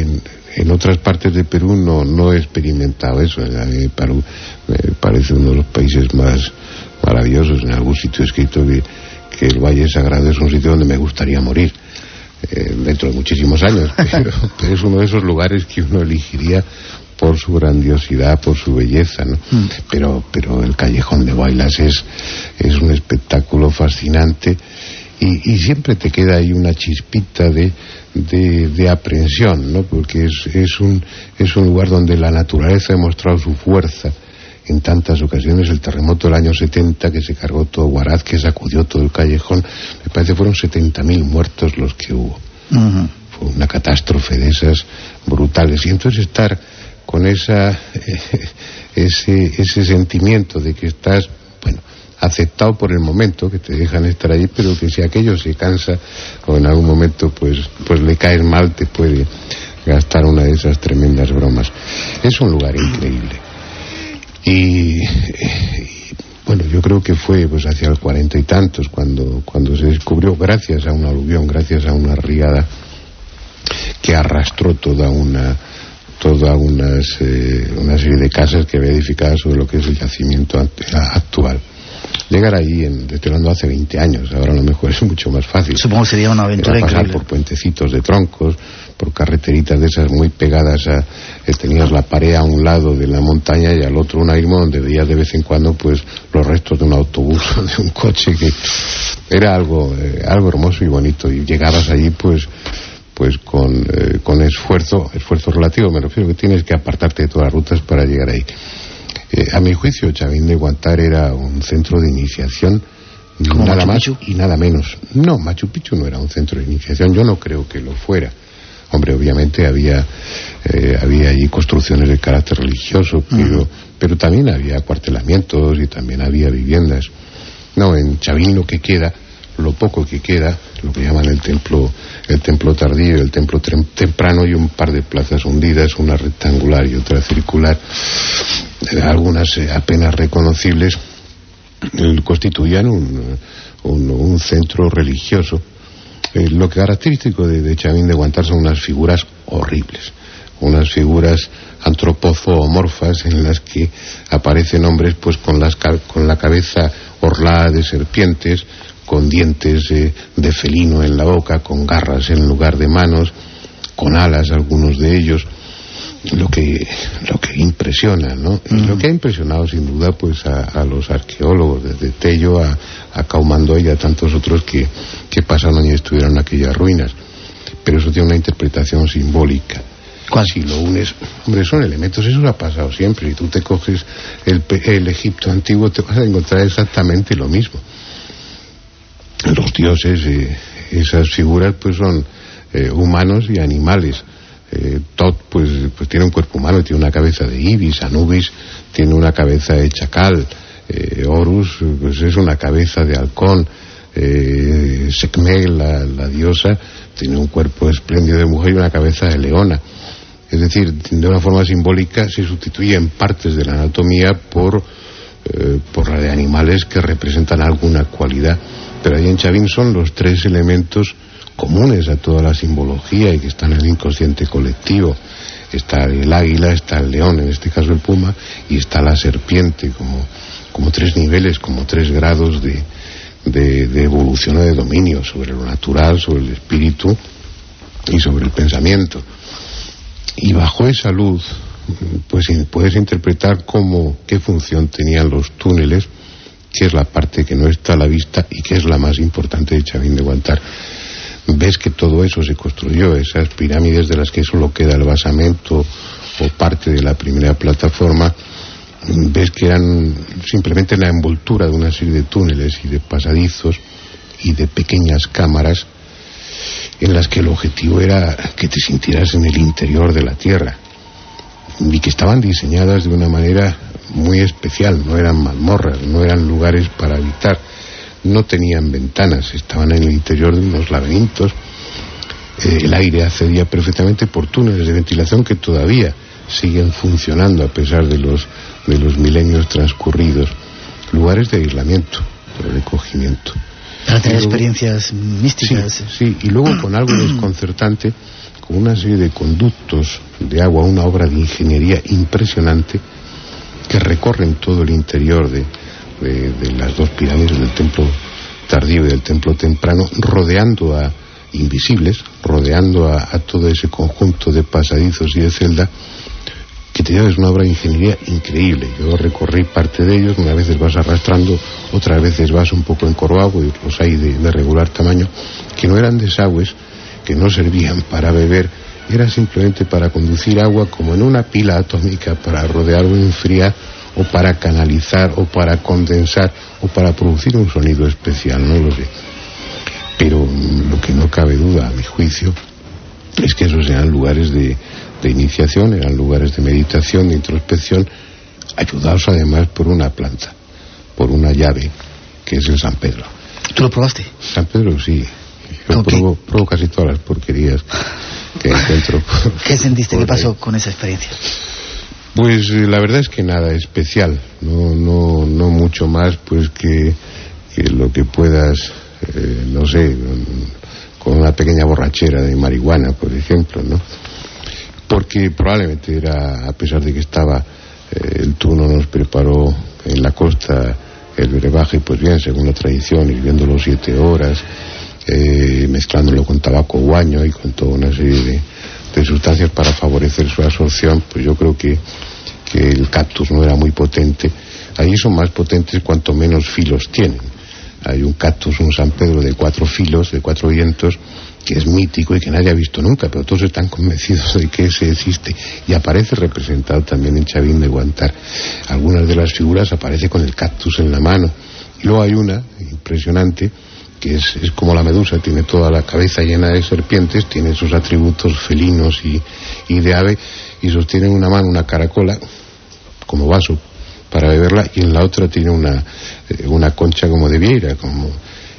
en- en otras partes de Perú no, no he experimentado eso. A mí Perú me parece uno de los países más maravillosos. En algún sitio he escrito que, que el Valle Sagrado es un sitio donde me gustaría morir. eh, dentro de muchísimos años, pero, pero es uno de esos lugares que uno elegiría por su grandiosidad, por su belleza, ¿no? Mm. Pero, pero el callejón de Guaylas es, es un espectáculo fascinante y, y siempre te queda ahí una chispita de, de, de aprensión, ¿no? Porque es, es, un, es un lugar donde la naturaleza ha mostrado su fuerza en tantas ocasiones. El terremoto del año 70 que se cargó todo Huaraz, que sacudió todo el callejón, me parece fueron 70.000 muertos los que hubo. Fue una catástrofe de esas brutales. Y entonces estar con esa, ese, ese sentimiento de que estás, bueno, aceptado por el momento, que te dejan estar ahí, pero que si aquello se cansa o en algún momento pues, pues le caes mal, te puede gastar una de esas tremendas bromas. Es un lugar increíble. Y, y, bueno, yo creo que fue pues hacia el cuarenta y tantos cuando, cuando se descubrió, gracias a un aluvión, gracias a una riada, que arrastró toda una toda unas, eh, una serie de casas que había edificado sobre lo que es el yacimiento a- actual. Llegar ahí, en, estoy hablando hace 20 años, ahora a lo mejor es mucho más fácil. Supongo que sería una aventura Era pasar increíble. por puentecitos de troncos, por carreteritas de esas muy pegadas a... eh, tenías la pared a un lado de la montaña y al otro un airmo donde veías de vez en cuando pues los restos de un autobús o de un coche que era algo, eh, algo hermoso y bonito y llegabas allí pues pues con, eh, con esfuerzo, esfuerzo relativo, me refiero que tienes que apartarte de todas las rutas para llegar ahí. Eh, a mi juicio, Chavín de Guantar era un centro de iniciación, ¿Como nada Machu más y nada menos. No, Machu Picchu no era un centro de iniciación, yo no creo que lo fuera. Hombre, obviamente había, eh, había allí construcciones de carácter religioso, pero, pero también había acuartelamientos y también había viviendas. No, en Chavín lo que queda, lo poco que queda, lo que llaman el templo, el templo tardío, el templo temprano y un par de plazas hundidas, una rectangular y otra circular, eh, algunas eh, apenas reconocibles, eh, constituían un, un- centro religioso. Lo característico de, de de Guantar son unas figuras horribles, unas figuras antropozomorfas en las que aparecen hombres pues con, las, con la cabeza orlada de serpientes, con dientes eh, de felino en la boca, con garras en lugar de manos, con alas algunos de ellos lo que lo que impresiona no y lo que ha impresionado sin duda pues a, a los arqueólogos desde Tello a, a Caumando y a tantos otros que, que pasaron y estuvieron en aquellas ruinas. Pero eso tiene una interpretación simbólica. ¿Cuál? si lo unes hombre son elementos eso ha pasado siempre. Y tú te coges el, el Egipto antiguo te vas a encontrar exactamente lo mismo los dioses, eh, esas figuras pues son eh, humanos y animales. Eh, Tot pues, pues tiene un cuerpo humano, tiene una cabeza de ibis, Anubis tiene una cabeza de chacal, eh, Horus pues es una cabeza de halcón, eh, Sekhmet, la, la diosa, tiene un cuerpo espléndido de mujer y una cabeza de leona. Es decir, de una forma simbólica se sustituyen partes de la anatomía por, eh, por la de animales que representan alguna cualidad. Pero ahí en Chavín son los tres elementos comunes a toda la simbología y que están en el inconsciente colectivo. Está el águila, está el león, en este caso el puma, y está la serpiente, como, como tres niveles, como tres grados de, de, evolución o de dominio sobre lo natural, sobre el espíritu y sobre el pensamiento. Y bajo esa luz, pues puedes interpretar cómo, qué función tenían los túneles, que es la parte que no está a la vista y que es la más importante de Chavín de Guantar. Ves que todo eso se construyó, esas pirámides de las que solo queda el basamento o parte de la primera plataforma, ves que eran simplemente la envoltura de una serie de túneles y de pasadizos y de pequeñas cámaras en las que el objetivo era que te sintieras en el interior de la Tierra y que estaban diseñadas de una manera muy especial, no eran mazmorras, no eran lugares para habitar, no tenían ventanas, estaban en el interior de unos laberintos, eh, el aire accedía perfectamente por túneles de ventilación que todavía siguen funcionando a pesar de los de los milenios transcurridos, lugares de aislamiento, de recogimiento. Para tener experiencias místicas. Sí, y luego con algo desconcertante, con una serie de conductos de agua, una obra de ingeniería impresionante que recorren todo el interior de, de, las dos pirámides del templo tardío y del templo temprano, rodeando a invisibles, rodeando a, a todo ese conjunto de pasadizos y de celda que te es una obra de ingeniería increíble. Yo recorrí parte de ellos, una veces vas arrastrando, otras veces vas un poco encorvado, y los hay de, regular tamaño, que no eran desagües, que no servían para beber, era simplemente para conducir agua como en una pila atómica para rodear o enfriar o para canalizar o para condensar o para producir un sonido especial, no lo sé. Pero lo que no cabe duda, a mi juicio, es que esos eran lugares de, de iniciación, eran lugares de meditación, de introspección, ayudados además por una planta, por una llave, que es el San Pedro. ¿Tú lo probaste? San Pedro, sí. Yo probo, casi todas las porquerías que encuentro. ¿Qué sentiste? ¿Qué pasó con esa experiencia? Pues eh, la verdad es que nada especial, no, no, no mucho más pues que, lo que puedas, eh, no sé, con una pequeña borrachera de marihuana, por ejemplo, ¿no? porque probablemente era, a pesar de que estaba, eh, el turno nos preparó en la costa el brebaje, pues bien, según la tradición, hirviéndolo siete horas, eh, mezclándolo con tabaco guaño y con toda una serie de, sustancias para favorecer su absorción, pues yo creo que, que el cactus no era muy potente. Ahí son más potentes cuanto menos filos tienen. Hay un cactus, un San Pedro de cuatro filos, de cuatro vientos, que es mítico y que nadie ha visto nunca, pero todos están convencidos de que ese existe y aparece representado también en Chavín de Guantar. Algunas de las figuras aparece con el cactus en la mano y luego hay una impresionante que es, como la medusa, tiene toda la cabeza llena de serpientes, tiene sus atributos felinos y, y de ave y sostiene en una mano una caracola como vaso para beberla y en la otra tiene una, eh, una concha como de vieira, como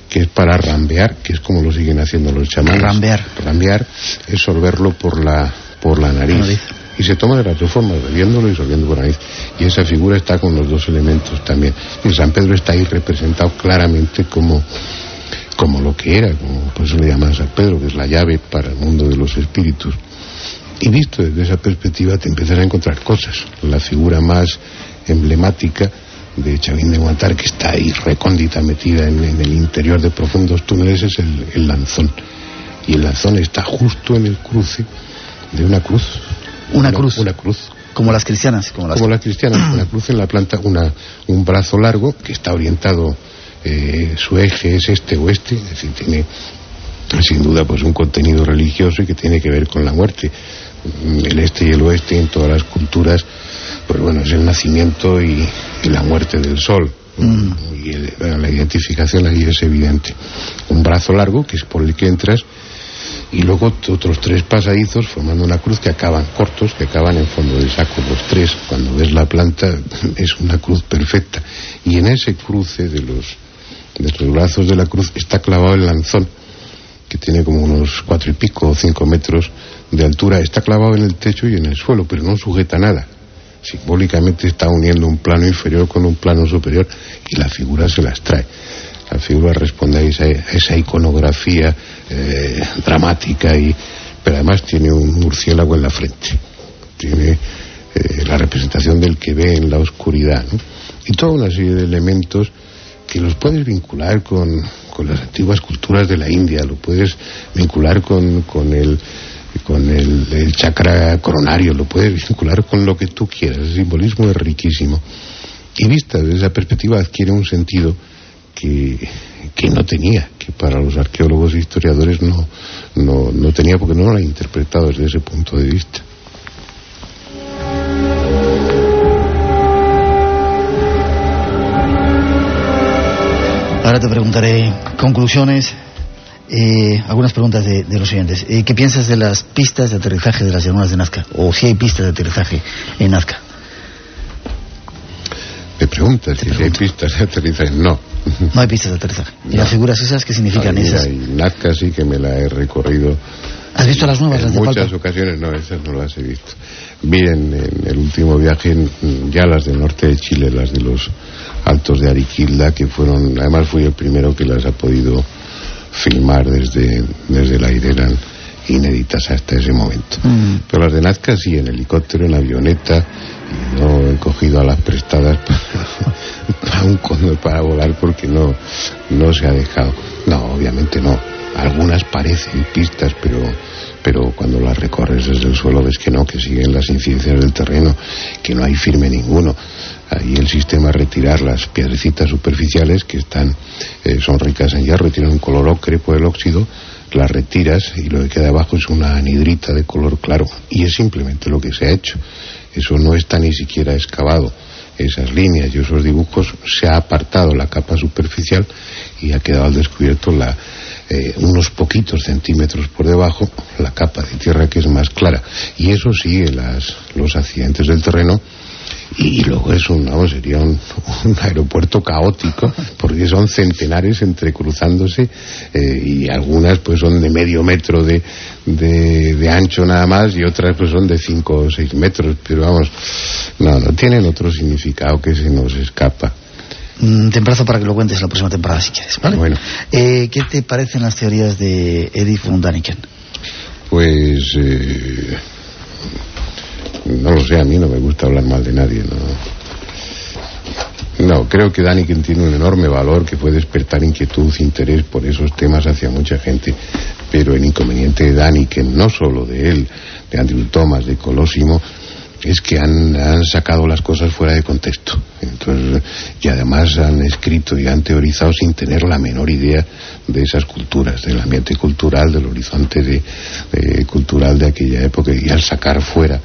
que es para rambear, que es como lo siguen haciendo los chamanes. Rambear. Rambear es sorberlo por la, por la nariz. Y se toma de las dos formas, bebiéndolo y sorbiendo por la nariz. Y esa figura está con los dos elementos también. Y San Pedro está ahí representado claramente como, como lo que era, como por eso le llaman San Pedro, que es la llave para el mundo de los espíritus. Y visto desde esa perspectiva te empiezas a encontrar cosas. La figura más emblemática de Chavín de Guantar, que está ahí recóndita, metida en, el interior de profundos túneles, es el, lanzón. Y el lanzón está justo en el cruce de una cruz. Una, cruz. Una cruz. Como las cristianas. Como las, como las cristianas. una cruz en la planta, una, un brazo largo que está orientado, eh, su eje es este-oeste, es decir, tiene sin duda pues un contenido religioso y que tiene que ver con la muerte. El este y el oeste en todas las culturas pues bueno, es el nacimiento y, la muerte del sol. Mm. Y la identificación ahí es evidente. Un brazo largo, que es por el que entras, y luego otros tres pasadizos formando una cruz que acaban cortos, que acaban en fondo de saco. Los tres, cuando ves la planta, es una cruz perfecta. Y en ese cruce de los, de los brazos de la cruz está clavado el lanzón, que tiene como unos cuatro y pico o cinco metros de altura. Está clavado en el techo y en el suelo, pero no sujeta nada simbólicamente está uniendo un plano inferior con un plano superior y la figura se las trae. La figura responde a esa, iconografía eh, dramática y pero además tiene un murciélago en la frente tiene eh, la representación del que ve en la oscuridad y toda una serie de elementos que los puedes vincular con, las antiguas culturas de la India lo puedes vincular con, con el con el, el, chakra coronario, lo puedes vincular con lo que tú quieras. El simbolismo es riquísimo. Y vista desde esa perspectiva adquiere un sentido que, que no tenía, que para los arqueólogos e historiadores no, no, no tenía porque no lo han interpretado desde ese punto de vista. Ahora te preguntaré conclusiones, eh, algunas preguntas de, los oyentes. Eh, ¿Qué piensas de las pistas de aterrizaje de las llanuras de Nazca? ¿O si hay pistas de aterrizaje en Nazca? Me preguntas si hay pistas de aterrizaje. No. No hay pistas de aterrizaje. ¿Y las figuras esas qué significan esas? Nazca sí que me la he recorrido. ¿Has visto las nuevas? En muchas ocasiones, no, esas no las he visto. Miren, en el último viaje, ya las del norte de Chile, las de los altos de Ariquilda, que fueron, además fui el primero que las ha podido filmar desde, desde el aire, eran inéditas hasta ese momento. Mm. Pero las de Nazca sí, en helicóptero, en avioneta, y no he cogido a las prestadas para, un cóndor para volar porque no, no se ha dejado. No, obviamente no. Algunas parecen pistas, pero, pero cuando las recorres desde el suelo ves que no, que siguen las incidencias del terreno, que no hay firme ninguno. Ahí el sistema retirar las piedrecitas superficiales que están, eh, son ricas en hierro y tienen un color ocre por el óxido, las retiras y lo que queda abajo es una anhidrita de color claro. Y es simplemente lo que se ha hecho. Eso no está ni siquiera excavado. Esas líneas y esos dibujos se ha apartado la capa superficial y ha quedado al descubierto la, eh, unos poquitos centímetros por debajo la capa de tierra que es más clara. Y eso sigue las, los accidentes del terreno. Y luego es un, sería un, aeropuerto caótico porque son centenares entrecruzándose eh, y algunas pues son de medio metro de, de, ancho nada más y otras pues son de cinco o seis metros. Pero vamos no, no tienen otro significado que se nos escapa te emplazo para que lo cuentes la próxima temporada si quieres, ¿vale? Bueno. Eh, ¿Qué te parecen las teorías de Edith von Daniken? Pues eh, no lo sé, a mí no me gusta hablar mal de nadie, ¿no? No, creo que Daniken tiene un enorme valor que puede despertar inquietud, interés por esos temas hacia mucha gente, pero el inconveniente de Daniken, no solo de él, de Andrew Thomas, de Colosimo, es que han, han, sacado las cosas fuera de contexto. Entonces, y además han escrito y han teorizado sin tener la menor idea de esas culturas, del ambiente cultural, del horizonte de, cultural de aquella época, y al sacar fuera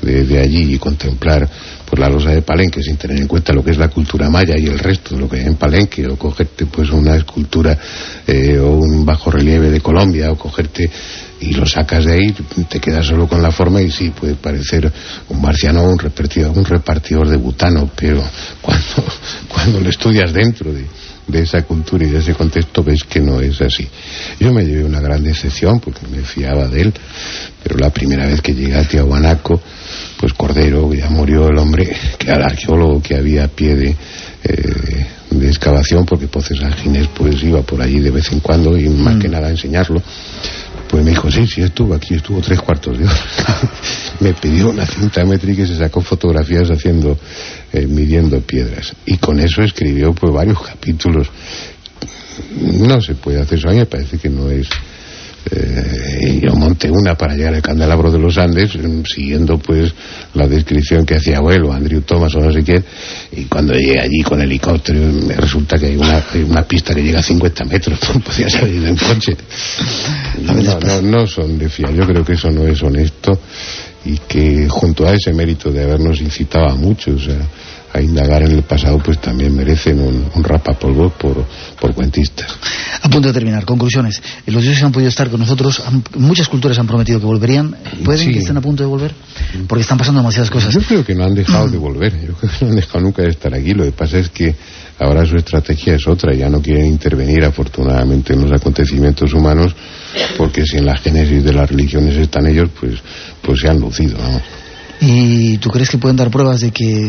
de, allí y contemplar pues la losa de Palenque sin tener en cuenta lo que es la cultura maya y el resto de lo que hay en Palenque o cogerte pues una escultura eh, o un bajo relieve de Colombia o cogerte y lo sacas de ahí te quedas solo con la forma y sí puede parecer un marciano o un repartidor, un repartidor de butano pero cuando, cuando lo estudias dentro de, de esa cultura y de ese contexto ves que no es así. Yo me llevé una gran decepción porque me fiaba de él, pero la primera vez que llegué a Tiahuanaco, pues Cordero, ya murió el hombre, que era el arqueólogo que había a pie de, eh, de excavación, porque Poces Ginés pues iba por allí de vez en cuando y más que mm. nada a enseñarlo. Pues me dijo, sí, sí, estuvo aquí, estuvo tres cuartos de hora. me pidió una cinta métrica y se sacó fotografías haciendo, eh, midiendo piedras. Y con eso escribió pues varios capítulos. No se puede hacer eso, a mí me parece que no es eh, yo monté una para llegar al candelabro de los Andes, mm, siguiendo pues la descripción que hacía abuelo, Andrew Thomas o no sé qué, y cuando llegué allí con helicóptero, me resulta que hay una, una pista que llega a 50 metros, podía salir en coche. No, no, no son de fiar, yo creo que eso no es honesto y que junto a ese mérito de habernos incitado a muchos a indagar en el pasado, pues también merecen un, un rapapolvo por, por cuentistas. A punto de terminar, conclusiones. Los dioses han podido estar con nosotros, muchas culturas han prometido que volverían. ¿Pueden que estén a punto de volver? Porque están pasando demasiadas cosas. Yo creo que no han dejado de volver, yo creo que no han dejado nunca de estar aquí. Lo que pasa es que ahora su estrategia es otra, ya no quieren intervenir afortunadamente en los acontecimientos humanos, porque si en la génesis de las religiones están ellos, pues, pues se han lucido. ¿Y tú crees que pueden dar pruebas de que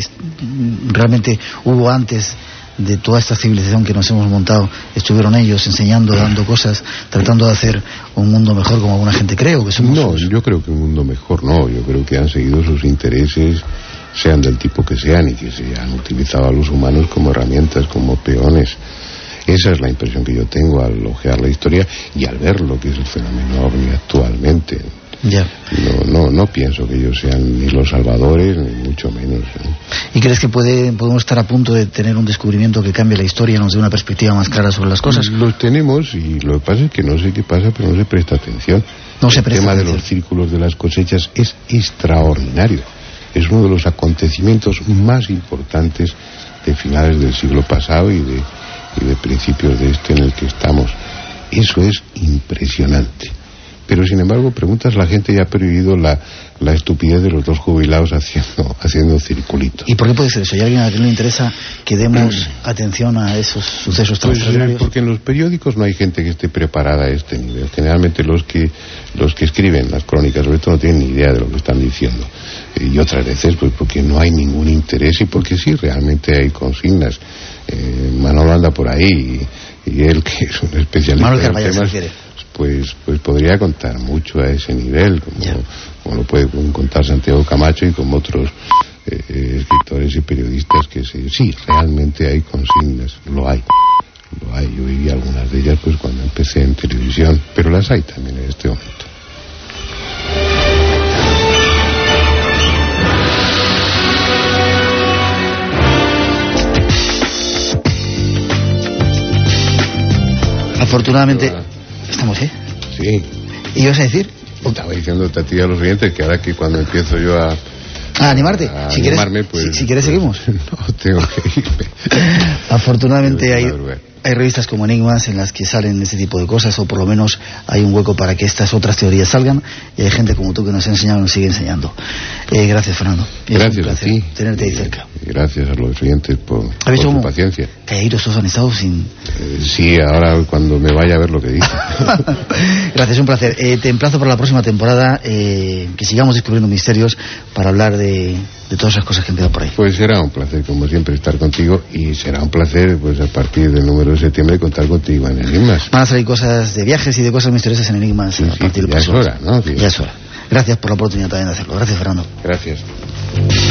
realmente hubo antes de toda esta civilización que nos hemos montado estuvieron ellos enseñando, dando cosas, tratando de hacer un mundo mejor como alguna gente cree? ¿o que somos no, yo creo que un mundo mejor no. Yo creo que han seguido sus intereses, sean del tipo que sean, y que se han utilizado a los humanos como herramientas, como peones. Esa es la impresión que yo tengo al ojear la historia y al ver lo que es el fenómeno ovni actualmente. Ya. No, no, no pienso que ellos sean ni los salvadores, ni mucho menos. ¿Y crees que puede, podemos estar a punto de tener un descubrimiento que cambie la historia, nos dé una perspectiva más clara sobre las cosas? Los tenemos y lo que pasa es que no sé qué pasa, pero no se presta atención. No se el presta tema de los círculos de las cosechas es extraordinario. Es uno de los acontecimientos más importantes de finales del siglo pasado y de, y de principios de este en el que estamos. Eso es impresionante. Pero sin embargo, preguntas, la gente ya ha prohibido la, la estupidez de los dos jubilados haciendo, haciendo circulitos. ¿Y por qué puede ser eso? ¿Hay alguien a quien le interesa que demos atención a esos sucesos Pues, extraordinarios? porque en los periódicos no hay gente que esté preparada a este nivel. Generalmente los que los que escriben las crónicas sobre esto no tienen ni idea de lo que están diciendo. Y otras veces pues porque no hay ningún interés y porque sí, realmente hay consignas. Eh, Manolo anda por ahí y, y él, que es un especialista Manuel en temas. Pues, pues podría contar mucho a ese nivel, como, como lo puede contar Santiago Camacho y como otros eh, eh, escritores y periodistas que se, sí, realmente hay consignas, lo hay. Lo hay, yo viví algunas de ellas pues cuando empecé en televisión, pero las hay también en este momento. Afortunadamente, estamos, ¿eh? Sí, ¿Y ibas a decir? estaba diciendo a ti a los oyentes que ahora que cuando empiezo yo a, A animarte. a si quieres, animarme, pues... si, si quieres pues, seguimos. No, tengo que irme. Afortunadamente hay, hay revistas como Enigmas en las que salen ese tipo de cosas, o por lo menos hay un hueco para que estas otras teorías salgan, y hay gente como tú que nos ha enseñado y nos sigue enseñando. Eh, gracias, Fernando. Es Gracias a ti. tenerte ahí Y- cerca. gracias a los oyentes por, por ¿Has visto su paciencia. calladitos estado sin... Eh, sí, ahora cuando me vaya a ver lo que dice. Gracias, un placer. Eh, te emplazo para la próxima temporada eh, que sigamos descubriendo misterios para hablar de, de todas esas cosas que han quedado por ahí. Pues será un placer, como siempre, estar contigo y será un placer, pues a partir del número de septiembre, contar contigo en Enigmas. Van a salir cosas de viajes y de cosas misteriosas en Enigmas Sí, a sí, partir del ya es próximo hora. ¿no? Sí. Ya es hora. Gracias por la oportunidad también de hacerlo. Gracias, Fernando. Gracias.